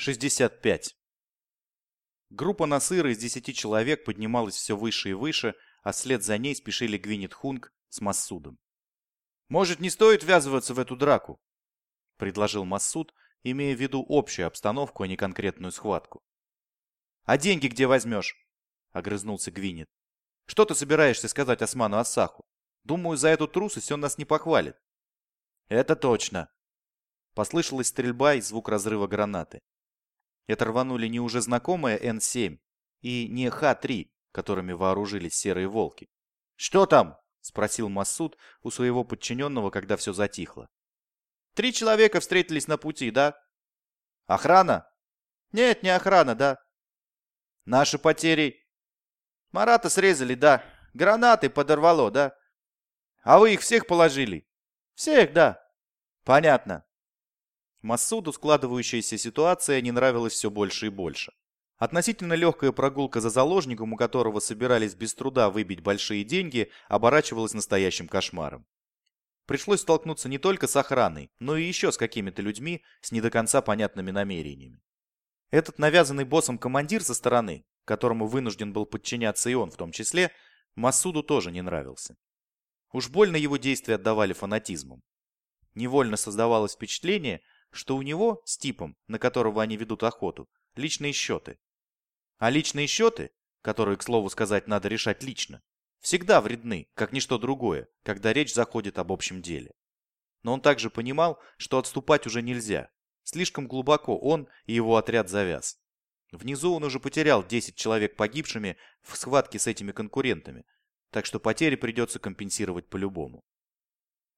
65. Группа Насыра из 10 человек поднималась все выше и выше, а вслед за ней спешили Гвинет Хунг с Массудом. «Может, не стоит ввязываться в эту драку?» — предложил Массуд, имея в виду общую обстановку, а не конкретную схватку. «А деньги где возьмешь?» — огрызнулся Гвинет. «Что ты собираешься сказать Осману Ассаху? Думаю, за эту трусость он нас не похвалит». «Это точно!» Послышалась стрельба и звук разрыва гранаты. Это рванули не уже знакомые Н-7 и не Х-3, которыми вооружились серые волки. «Что там?» — спросил Массуд у своего подчиненного, когда все затихло. «Три человека встретились на пути, да?» «Охрана?» «Нет, не охрана, да». «Наши потери?» «Марата срезали, да. Гранаты подорвало, да». «А вы их всех положили?» «Всех, да». «Понятно. Массуду складывающаяся ситуация не нравилась все больше и больше. Относительно легкая прогулка за заложником, у которого собирались без труда выбить большие деньги, оборачивалась настоящим кошмаром. Пришлось столкнуться не только с охраной, но и еще с какими-то людьми с не до конца понятными намерениями. Этот навязанный боссом командир со стороны, которому вынужден был подчиняться и он в том числе, Масуду тоже не нравился. Уж больно его действия отдавали фанатизмом. Невольно создавалось впечатление, что у него с типом, на которого они ведут охоту, личные счеты. А личные счеты, которые, к слову сказать, надо решать лично, всегда вредны, как ничто другое, когда речь заходит об общем деле. Но он также понимал, что отступать уже нельзя. Слишком глубоко он и его отряд завяз. Внизу он уже потерял 10 человек погибшими в схватке с этими конкурентами, так что потери придется компенсировать по-любому.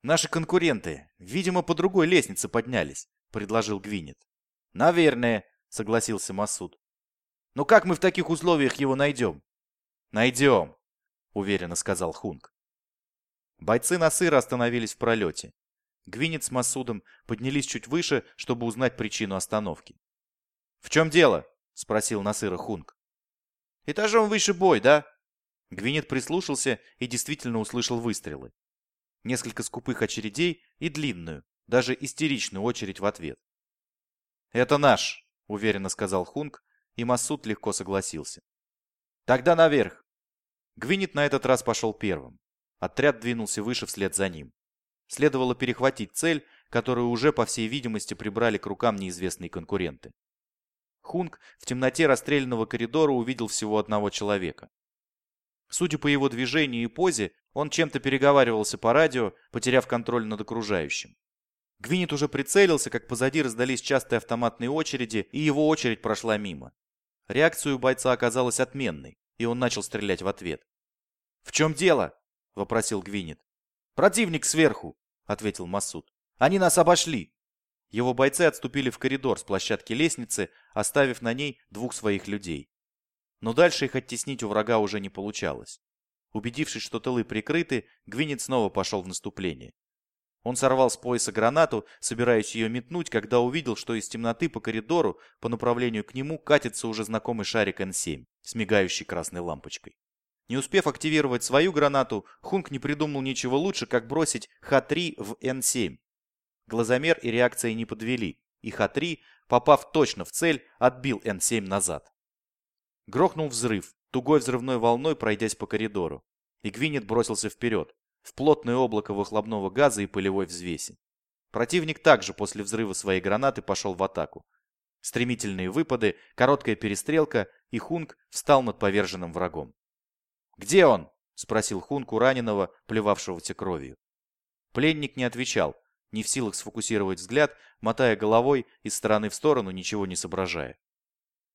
Наши конкуренты, видимо, по другой лестнице поднялись, предложил Гвинет. Наверное, согласился Масуд. Но как мы в таких условиях его найдем? Найдем, уверенно сказал Хунг. Бойцы Насыра остановились в пролете. Гвинет с Масудом поднялись чуть выше, чтобы узнать причину остановки. «В чем дело?» — спросил Насыра Хунг. «Этажом выше бой, да?» Гвинет прислушался и действительно услышал выстрелы. Несколько скупых очередей и длинную, даже истеричную очередь в ответ. «Это наш», — уверенно сказал Хунг, и Масуд легко согласился. «Тогда наверх!» Гвинет на этот раз пошел первым. Отряд двинулся выше вслед за ним. Следовало перехватить цель, которую уже, по всей видимости, прибрали к рукам неизвестные конкуренты. Хунг в темноте расстрелянного коридора увидел всего одного человека. Судя по его движению и позе, он чем-то переговаривался по радио, потеряв контроль над окружающим. Гвинет уже прицелился, как позади раздались частые автоматные очереди, и его очередь прошла мимо. Реакция у бойца оказалась отменной, и он начал стрелять в ответ. «В чем дело?» — вопросил Гвинет. «Противник сверху», — ответил Масуд. «Они нас обошли». Его бойцы отступили в коридор с площадки лестницы, оставив на ней двух своих людей. Но дальше их оттеснить у врага уже не получалось. Убедившись, что тылы прикрыты, Гвинет снова пошел в наступление. Он сорвал с пояса гранату, собираясь ее метнуть, когда увидел, что из темноты по коридору по направлению к нему катится уже знакомый шарик Н-7 с мигающей красной лампочкой. Не успев активировать свою гранату, Хунг не придумал ничего лучше, как бросить Х-3 в Н-7. Глазомер и реакция не подвели, и Х-3, попав точно в цель, отбил Н-7 назад. Грохнул взрыв, тугой взрывной волной пройдясь по коридору. И Гвинет бросился вперед, в плотное облако выхлопного газа и пылевой взвеси. Противник также после взрыва своей гранаты пошел в атаку. Стремительные выпады, короткая перестрелка, и Хунг встал над поверженным врагом. «Где он?» — спросил Хунг у раненого, плевавшегося кровью. Пленник не отвечал, не в силах сфокусировать взгляд, мотая головой из стороны в сторону, ничего не соображая.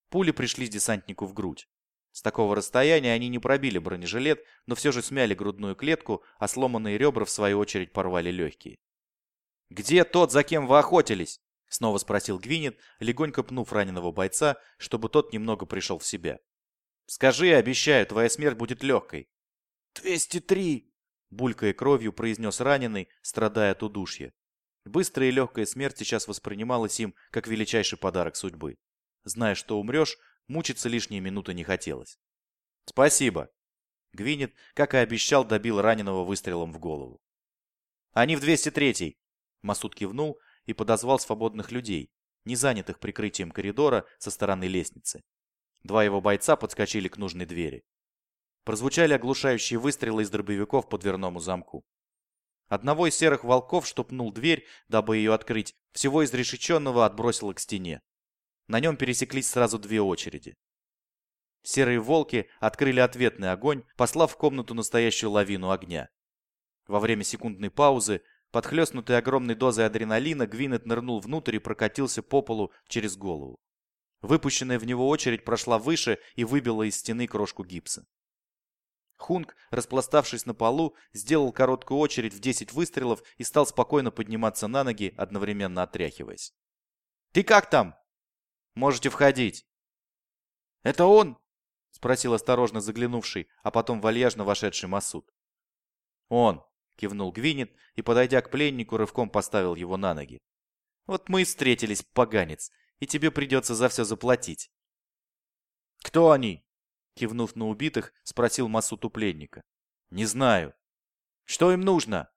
Пули пришли десантнику в грудь. С такого расстояния они не пробили бронежилет, но все же смяли грудную клетку, а сломанные ребра в свою очередь порвали легкие. «Где тот, за кем вы охотились?» — снова спросил Гвинет, легонько пнув раненого бойца, чтобы тот немного пришел в себя. «Скажи, обещаю, твоя смерть будет легкой». «Двести три!» — булькая кровью произнес раненый, страдая от удушья. Быстрая и легкая смерть сейчас воспринималась им как величайший подарок судьбы. Зная, что умрешь, Мучиться лишние минуты не хотелось. «Спасибо!» Гвинет, как и обещал, добил раненого выстрелом в голову. «Они в 203-й!» Масуд кивнул и подозвал свободных людей, не занятых прикрытием коридора со стороны лестницы. Два его бойца подскочили к нужной двери. Прозвучали оглушающие выстрелы из дробовиков по дверному замку. Одного из серых волков, что пнул дверь, дабы ее открыть, всего изрешеченного отбросило к стене. На нем пересеклись сразу две очереди. Серые волки открыли ответный огонь, послав в комнату настоящую лавину огня. Во время секундной паузы, подхлестнутый огромной дозой адреналина, Гвинет нырнул внутрь и прокатился по полу через голову. Выпущенная в него очередь прошла выше и выбила из стены крошку гипса. Хунг, распластавшись на полу, сделал короткую очередь в 10 выстрелов и стал спокойно подниматься на ноги, одновременно отряхиваясь. «Ты как там?» «Можете входить». «Это он?» — спросил осторожно заглянувший, а потом вальяжно вошедший Масуд. «Он», — кивнул Гвинет и, подойдя к пленнику, рывком поставил его на ноги. «Вот мы и встретились, поганец, и тебе придется за все заплатить». «Кто они?» Кивнув на убитых, спросил массу тупленника. «Не знаю». «Что им нужно?»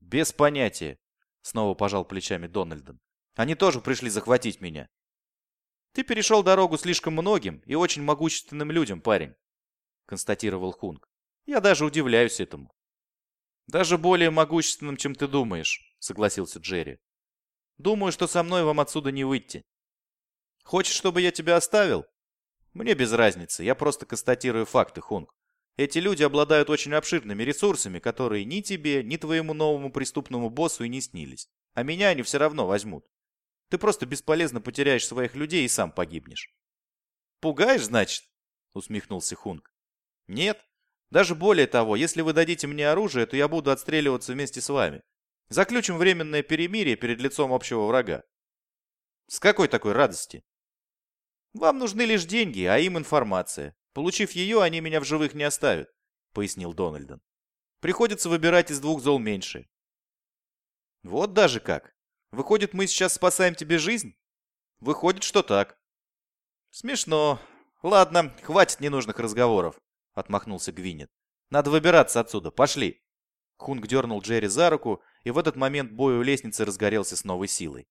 «Без понятия», — снова пожал плечами Дональдон. «Они тоже пришли захватить меня». «Ты перешел дорогу слишком многим и очень могущественным людям, парень», — констатировал Хунг. «Я даже удивляюсь этому». «Даже более могущественным, чем ты думаешь», — согласился Джерри. «Думаю, что со мной вам отсюда не выйти. Хочешь, чтобы я тебя оставил? Мне без разницы, я просто констатирую факты, Хунг. Эти люди обладают очень обширными ресурсами, которые ни тебе, ни твоему новому преступному боссу и не снились. А меня они все равно возьмут. Ты просто бесполезно потеряешь своих людей и сам погибнешь. «Пугаешь, значит?» — усмехнулся Хунг. «Нет. Даже более того, если вы дадите мне оружие, то я буду отстреливаться вместе с вами. Заключим временное перемирие перед лицом общего врага». «С какой такой радости?» «Вам нужны лишь деньги, а им информация. Получив ее, они меня в живых не оставят», — пояснил Дональдон. «Приходится выбирать из двух зол меньше». «Вот даже как. Выходит, мы сейчас спасаем тебе жизнь?» «Выходит, что так». «Смешно. Ладно, хватит ненужных разговоров», — отмахнулся Гвинет. «Надо выбираться отсюда. Пошли». Хунг дернул Джерри за руку, и в этот момент бой у лестницы разгорелся с новой силой.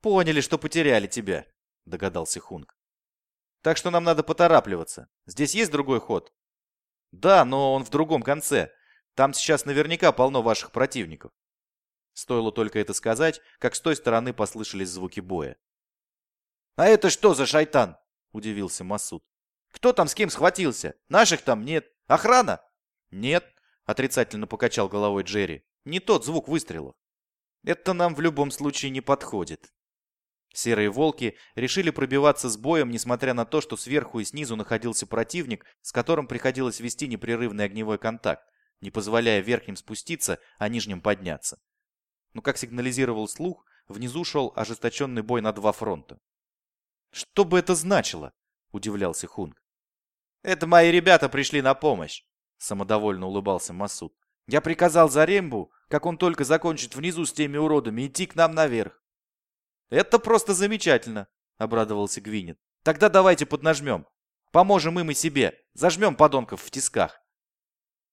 «Поняли, что потеряли тебя», — догадался Хунг. Так что нам надо поторапливаться. Здесь есть другой ход? Да, но он в другом конце. Там сейчас наверняка полно ваших противников. Стоило только это сказать, как с той стороны послышались звуки боя. «А это что за шайтан?» – удивился Масуд. «Кто там с кем схватился? Наших там нет. Охрана?» «Нет», – отрицательно покачал головой Джерри. «Не тот звук выстрелов». «Это нам в любом случае не подходит. Серые волки решили пробиваться с боем, несмотря на то, что сверху и снизу находился противник, с которым приходилось вести непрерывный огневой контакт, не позволяя верхним спуститься, а нижним подняться. Но, как сигнализировал слух, внизу шел ожесточенный бой на два фронта. «Что бы это значило?» – удивлялся Хунг. «Это мои ребята пришли на помощь», – самодовольно улыбался Масуд. «Я приказал Зарембу, как он только закончит внизу с теми уродами, идти к нам наверх. «Это просто замечательно», — обрадовался Гвинет. «Тогда давайте поднажмем. Поможем им и себе. Зажмем подонков в тисках».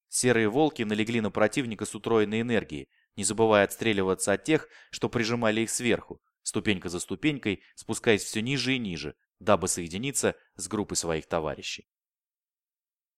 Серые волки налегли на противника с утроенной энергией, не забывая отстреливаться от тех, что прижимали их сверху, ступенька за ступенькой, спускаясь все ниже и ниже, дабы соединиться с группой своих товарищей.